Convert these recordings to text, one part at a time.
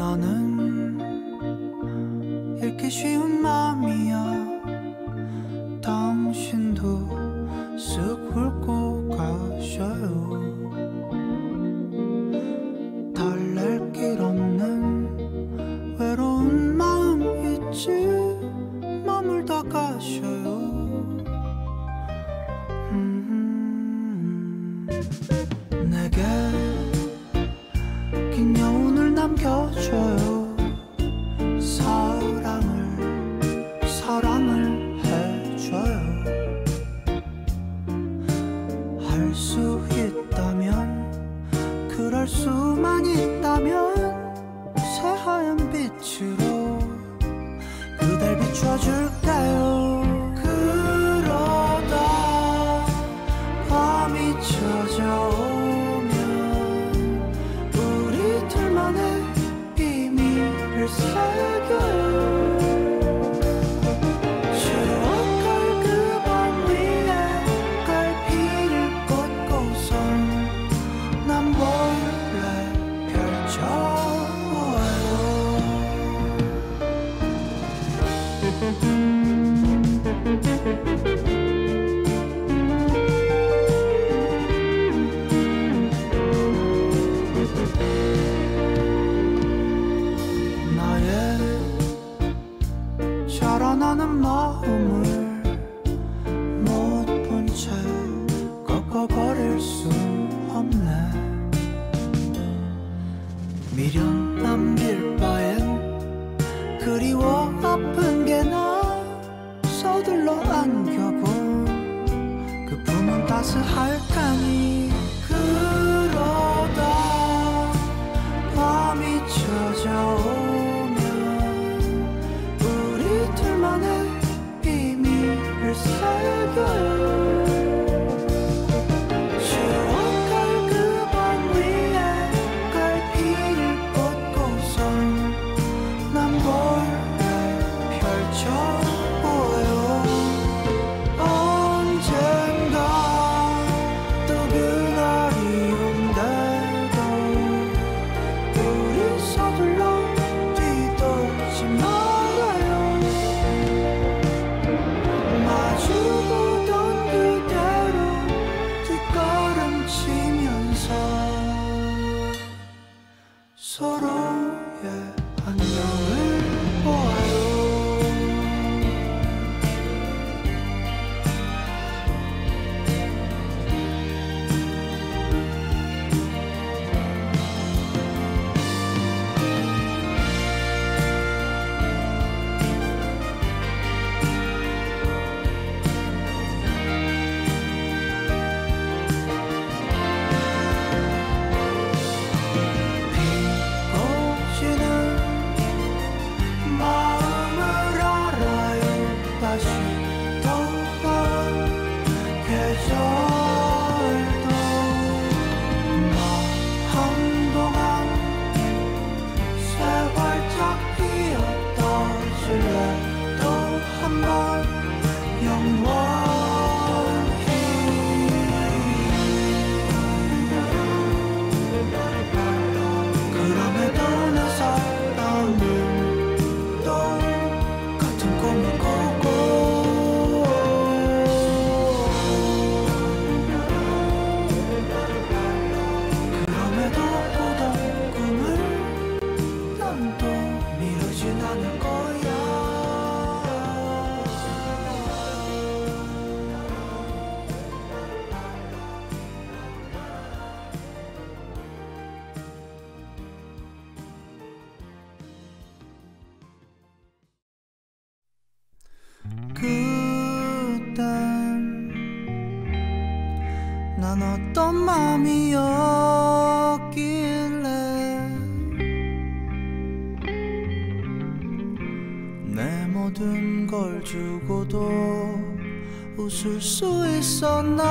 나는 읽기 쉬운 마음이야. 난 어떤 마음이었길래 내 모든 걸 주고도 웃을 수 있었나?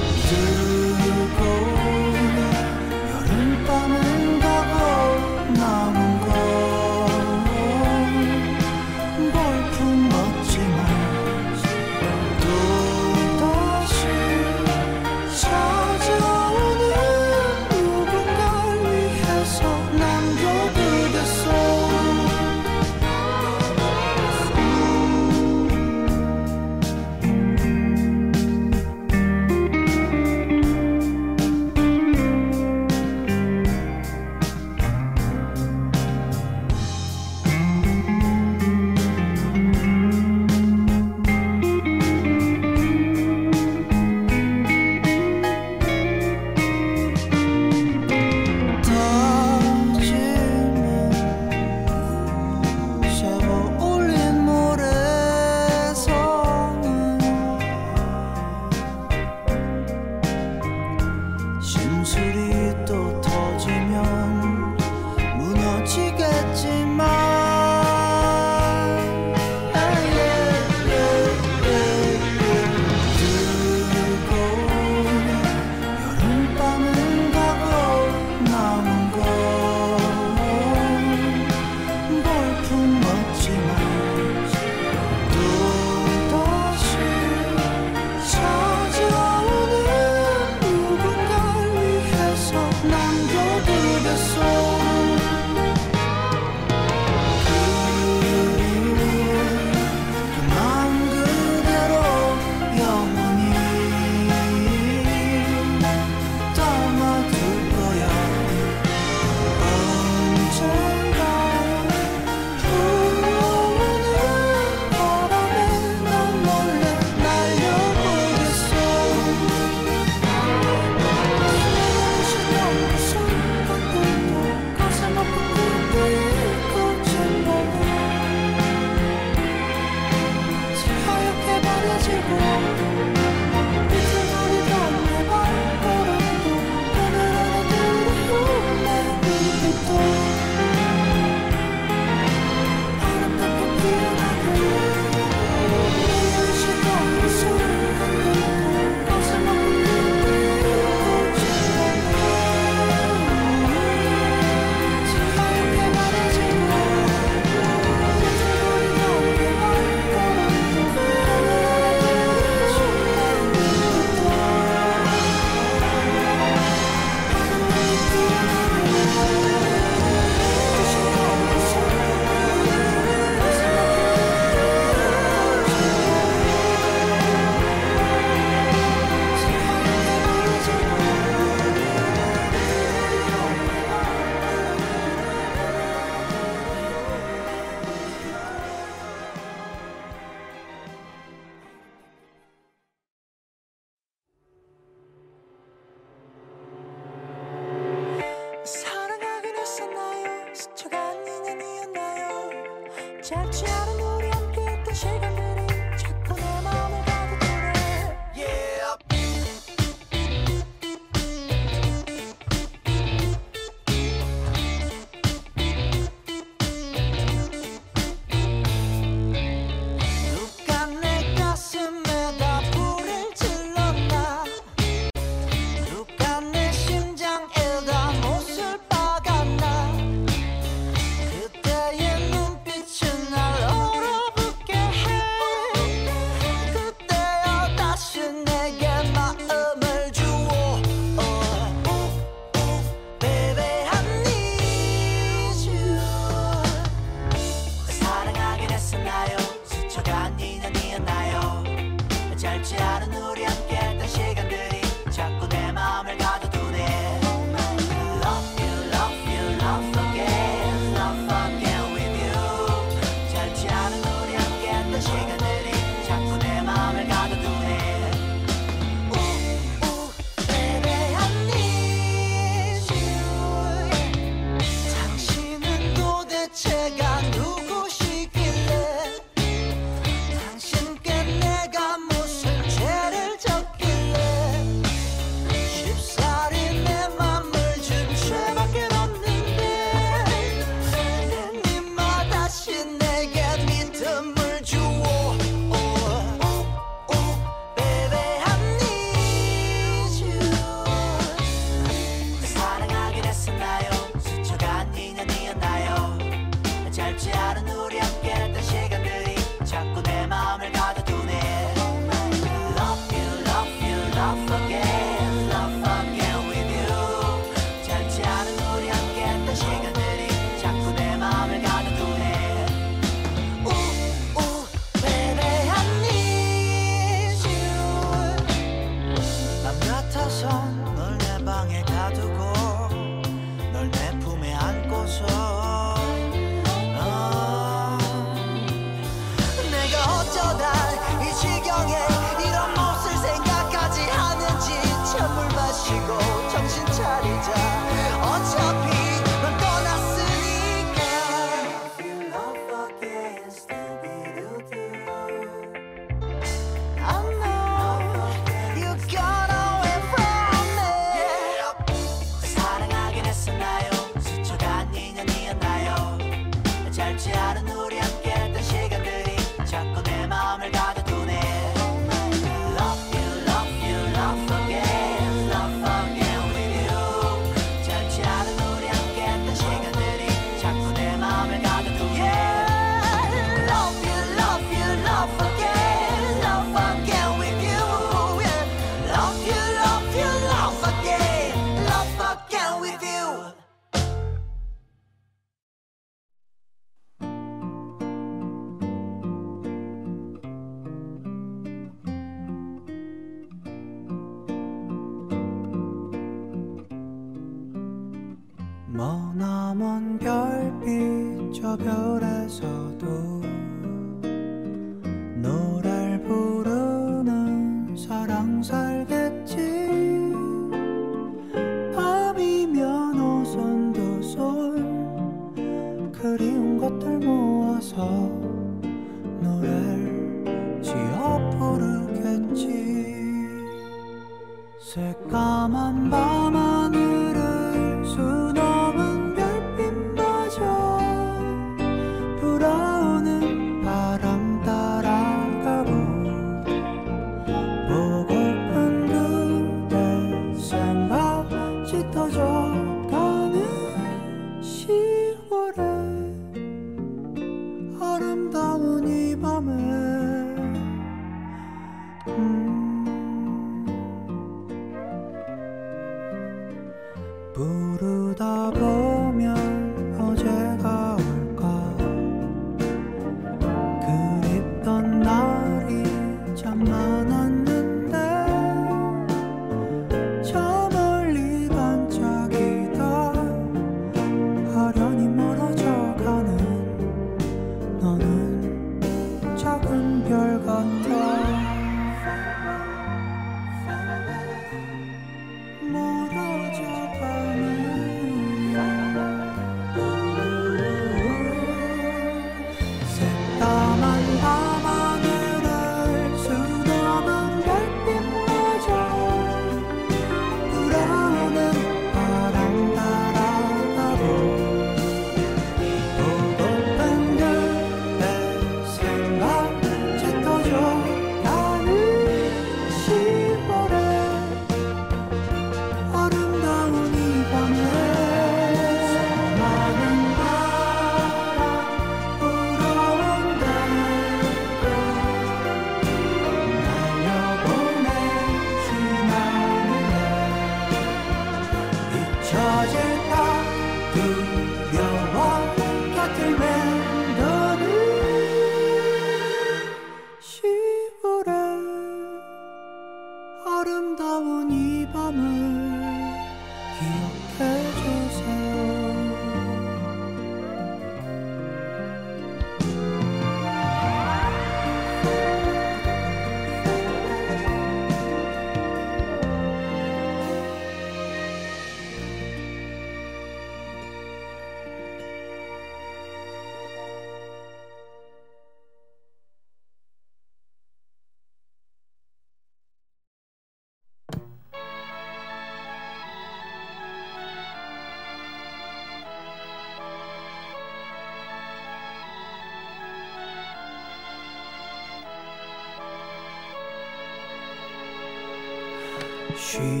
tree.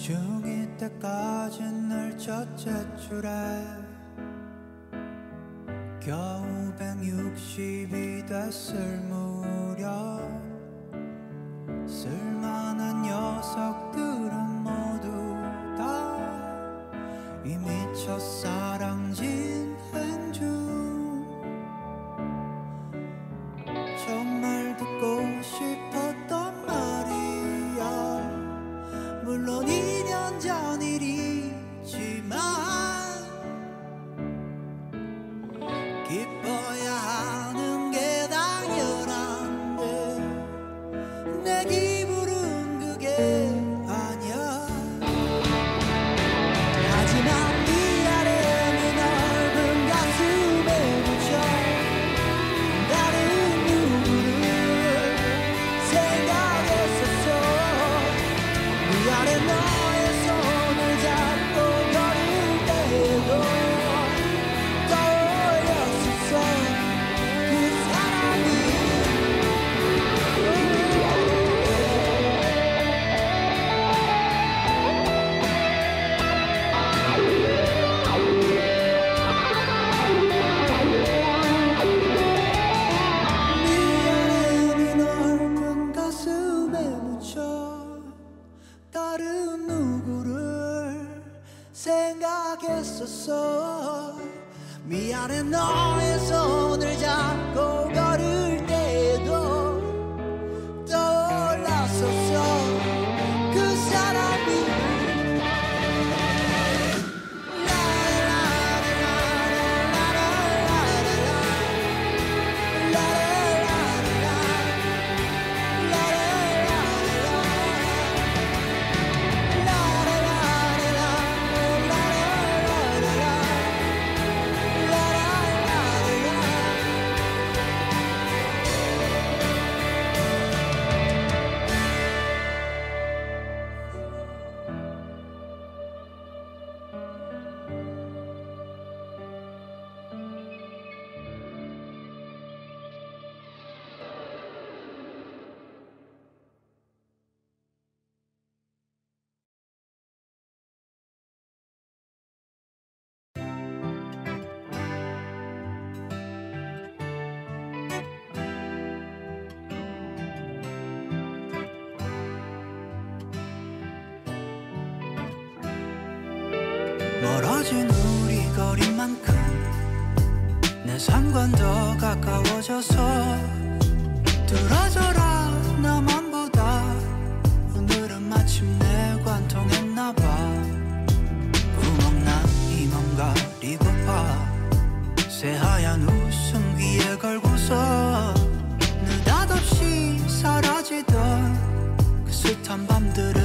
중2 때까지 늘 첫째 줄에 겨우 160이 됐을 무 거리만큼 내더 가까워져서 뚫어져라 나만 보다. 오늘은 마침내 관통했나봐. 구멍난 이 맘 가리고파. 새하얀 웃음 귀에 걸고서 느닷없이 사라지던 그 숱한 밤들을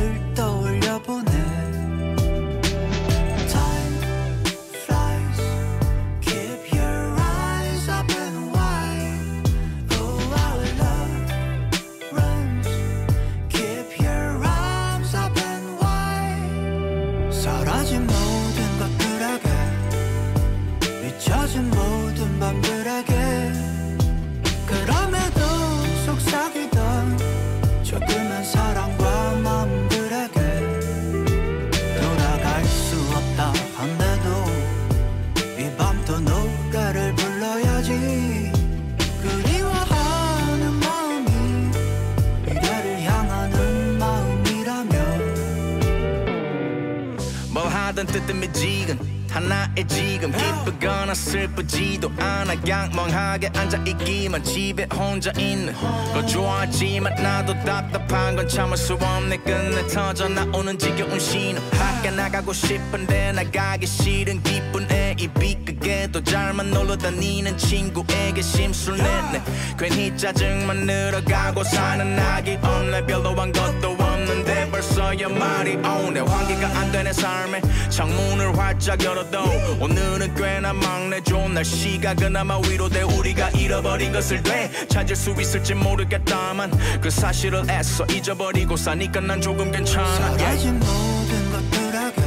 하든 뜨뜻미 지근 하나의 지금. 기쁘거나 슬프지도 않아. 그냥 멍하게 앉아있기만 집에 혼자 있는 걸 좋아하지만 나도 답답한 건 참을 수 없네. 끝내 터져 나오는 지겨운 신호. 밖에 나가고 싶은데 나가기 싫은 기분에 입이 크게도 잘만 놀러 다니는 친구에게 심술 냈네 괜히 짜증만 늘어가고 사는 낙이 없네 별로 한 것도 없는데 벌써 연말이 오네. 환기가 안 되는 삶에. 창문을 활짝 열어도 오늘은 꽤나 막내 좋은 날씨가 그나마 위로돼 우리가 잃어버린 것을 돼. 찾을 수 있을지 모르겠다만 그 사실을 애써 잊어버리고 사니까 난 조금 괜찮아. 사라진 모든 것들에게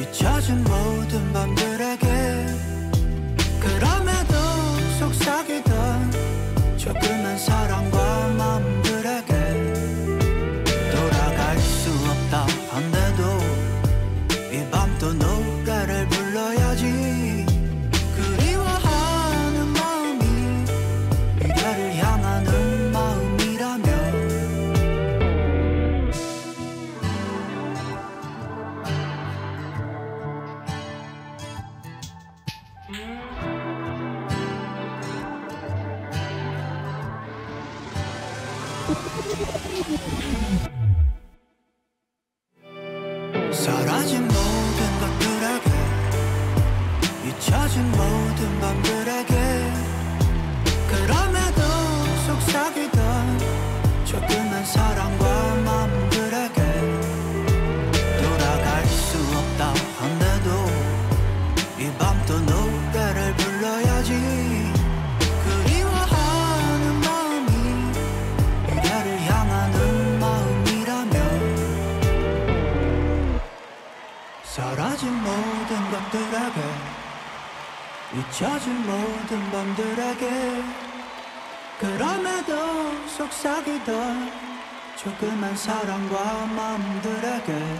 잊혀진 모든 밤들에게. 그럼에도 속삭이던 조그만 사랑 모든 것들에게 잊혀진 모든 밤들에게 그럼에도 속삭이던 조그만 사랑과 마음들에게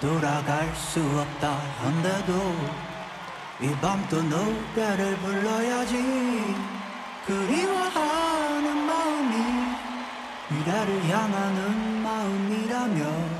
돌아갈 수 없다 한데도 이 밤도 노래를 불러야지 그리워하는 마음이 미래를 향하는 마음이라면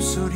심술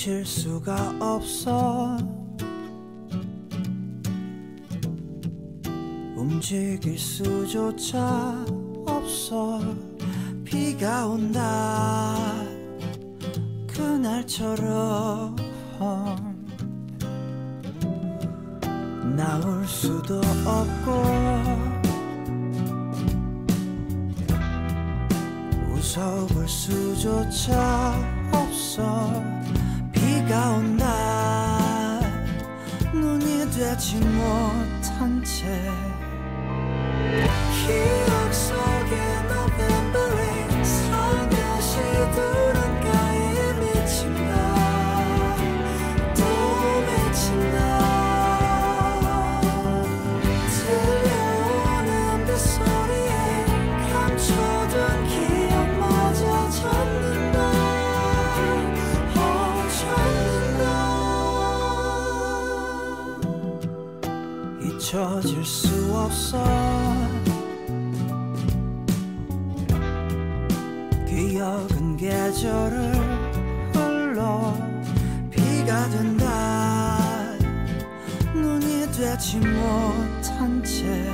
멈출 수가 없어. 움직일 수조차 없어. 비가 온다. 그날처럼 나올 수도 없고 웃어볼 수조차 없어. 차가운 날 눈이 되지 못한 채 잊혀질 수 없어. 기억은 계절을 흘러 비가 된날 눈이 되지 못한 채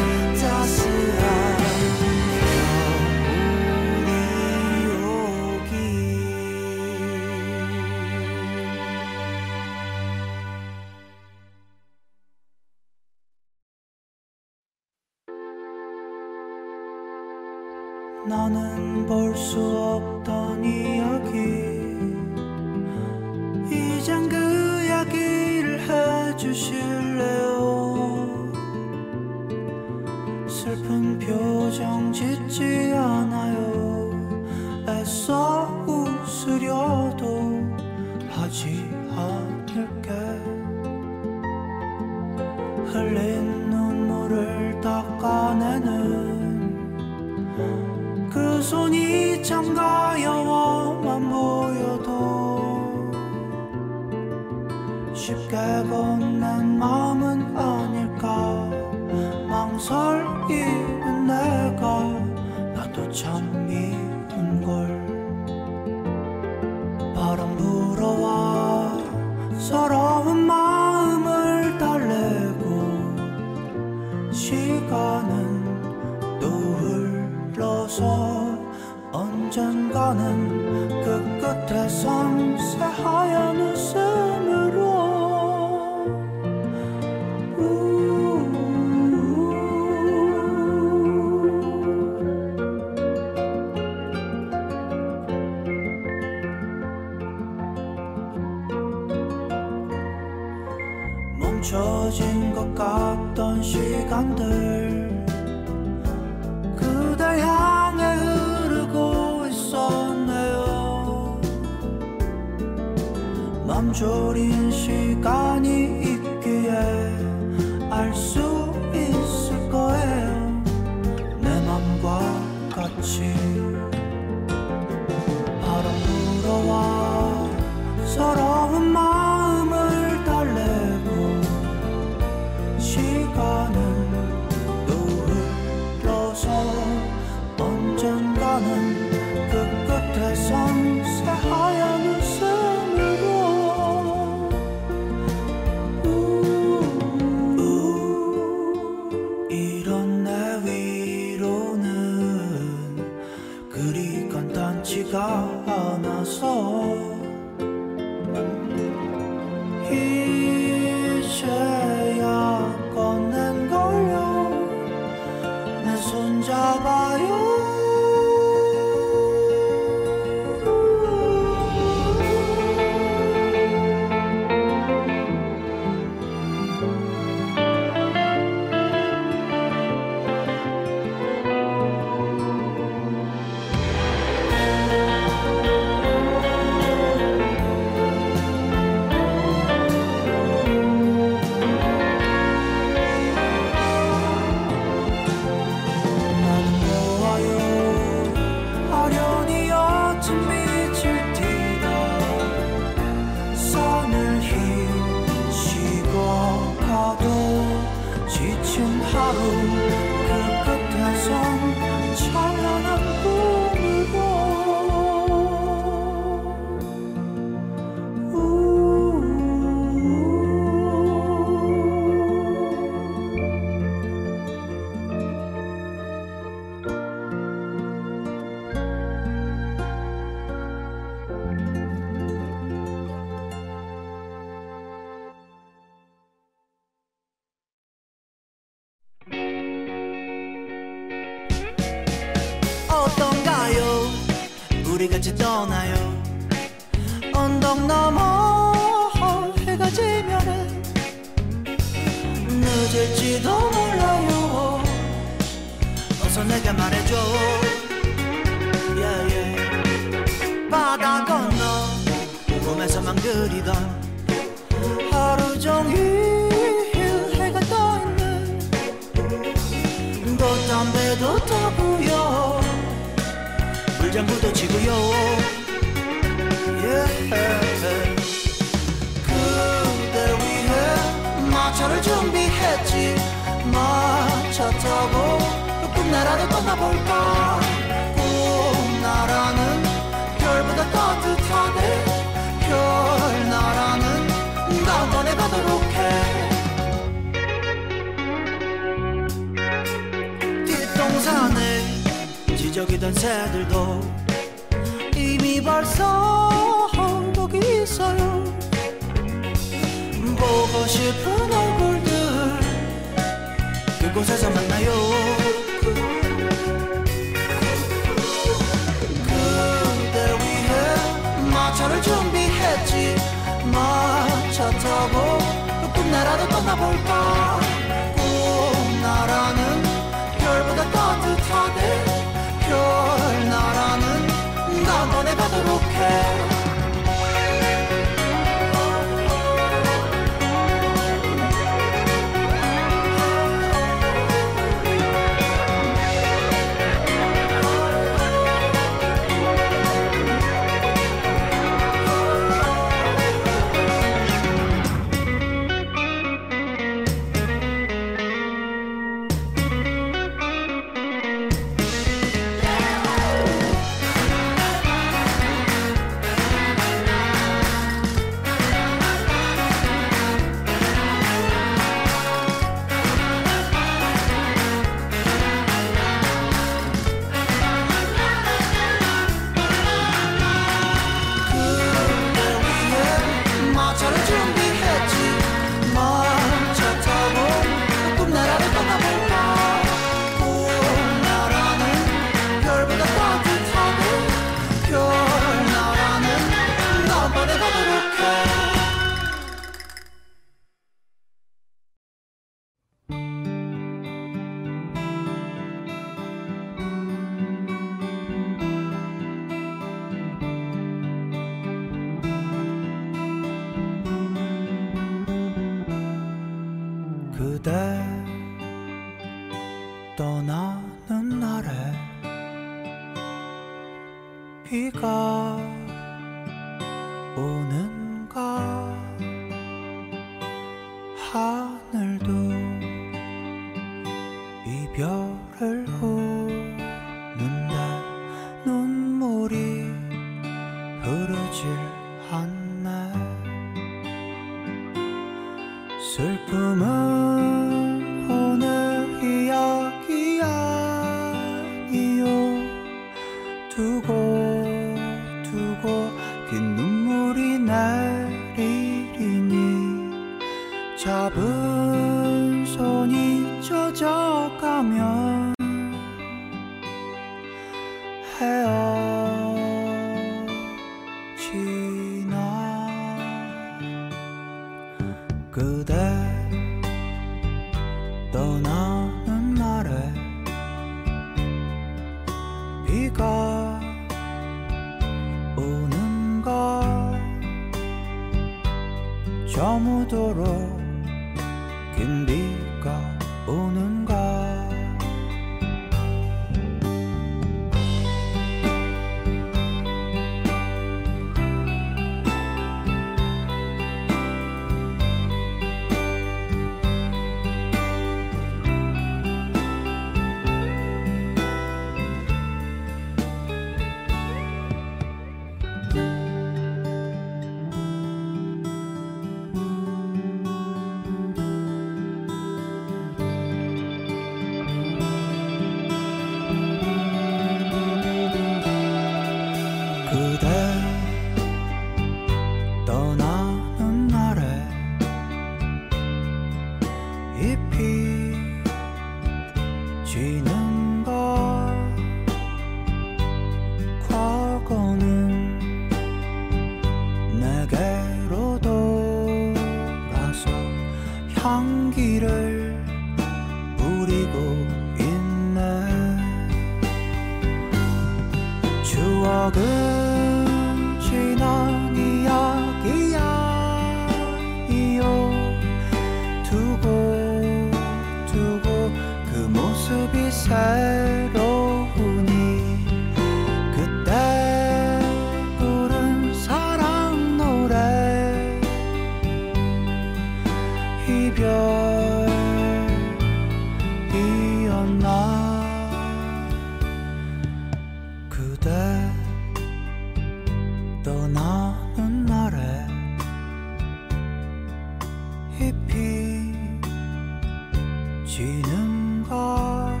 지는가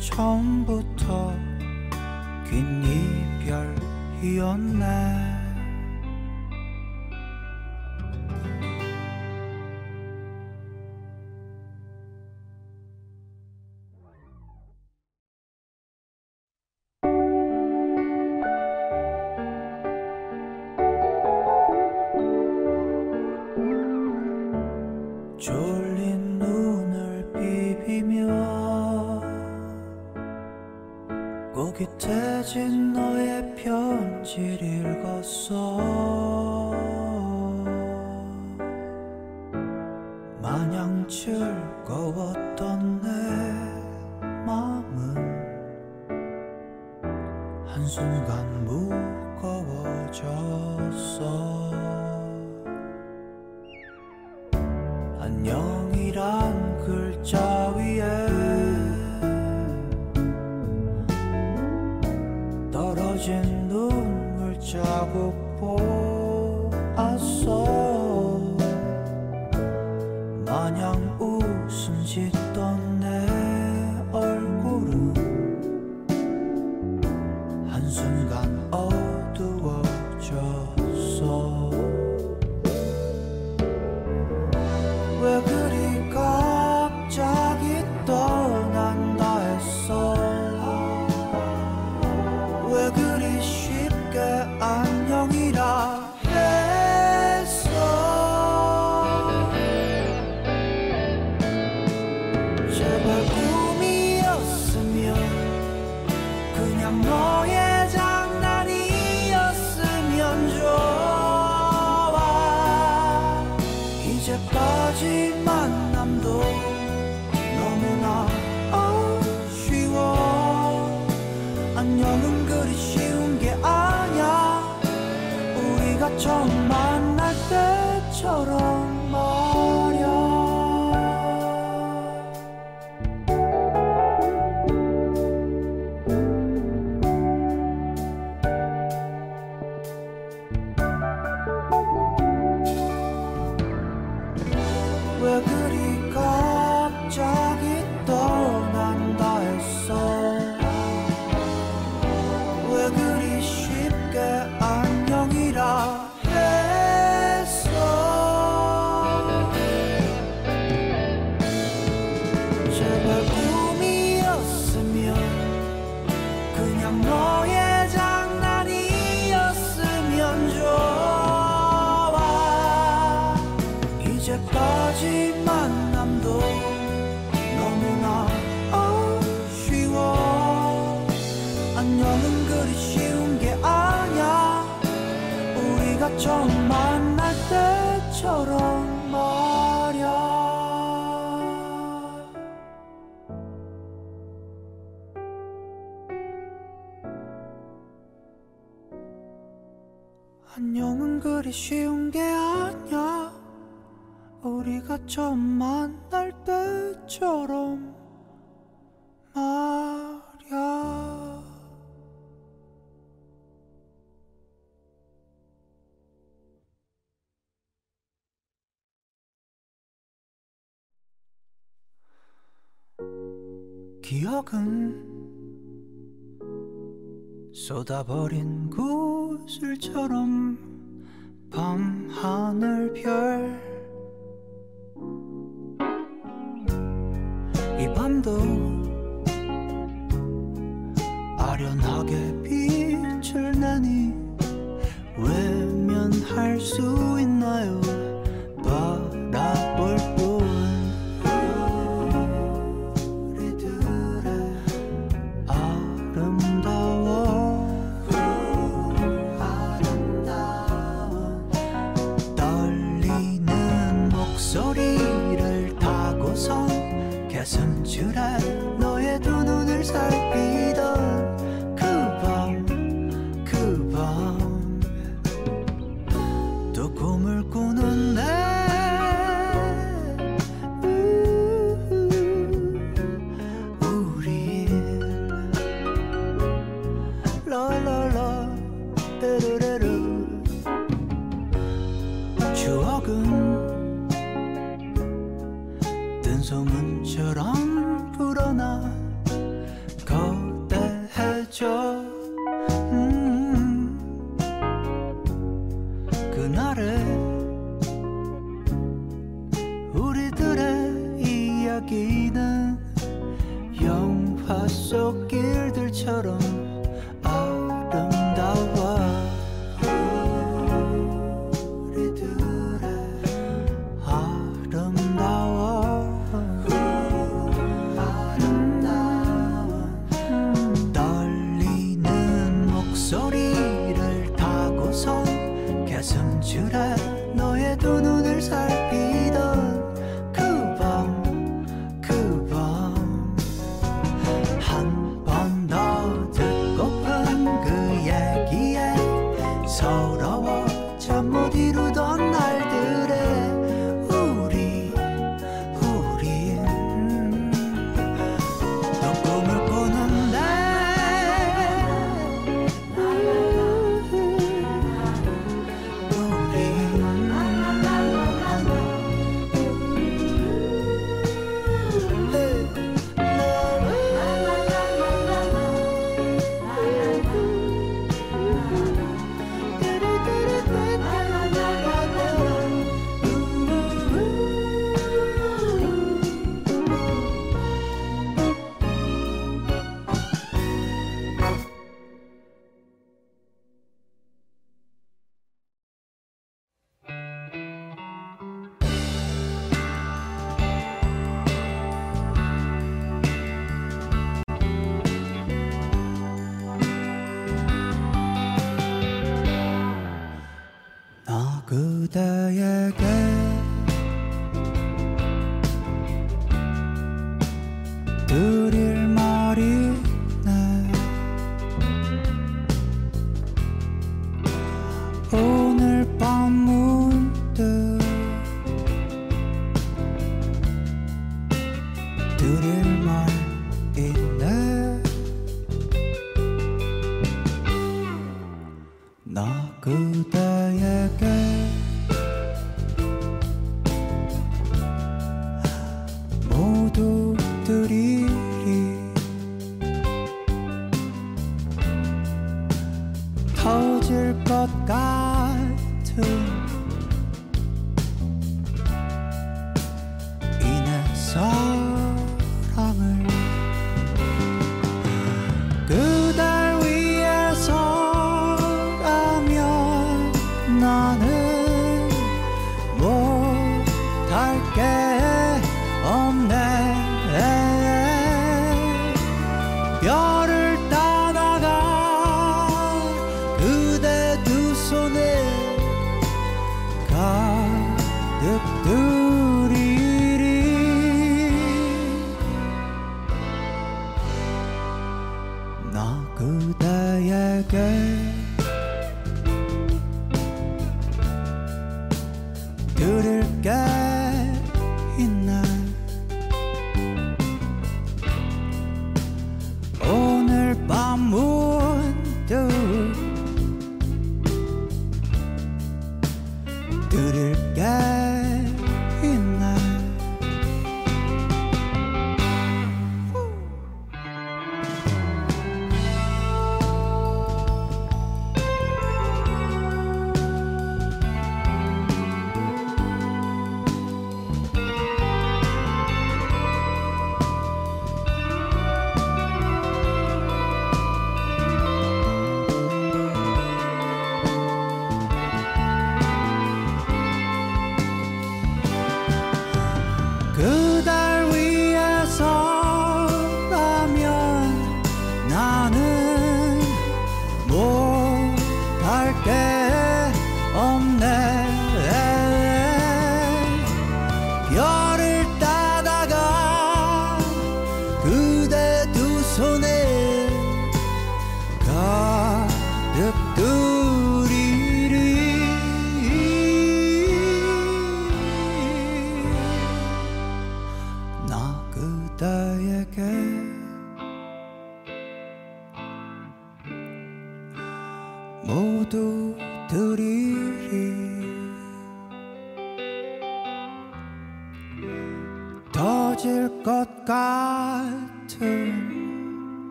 처음부터 긴 이별이었네. 기억은 쏟아버린 구슬처럼 밤 하늘 별 이 밤도 아련하게 빛을 내니 외면할 수 있나요? 가슴 줄알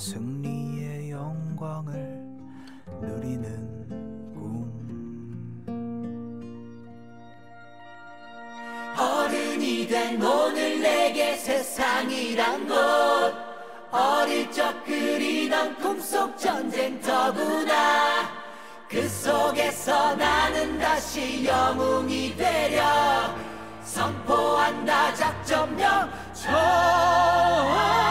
승리의 영광을 누리는 꿈. 어른이 된 오늘 내게 세상이란 것. 어릴 적 그리던 꿈속 전쟁터구나 그 속에서 나는 다시 영웅이 되려 선포한다 작전명 저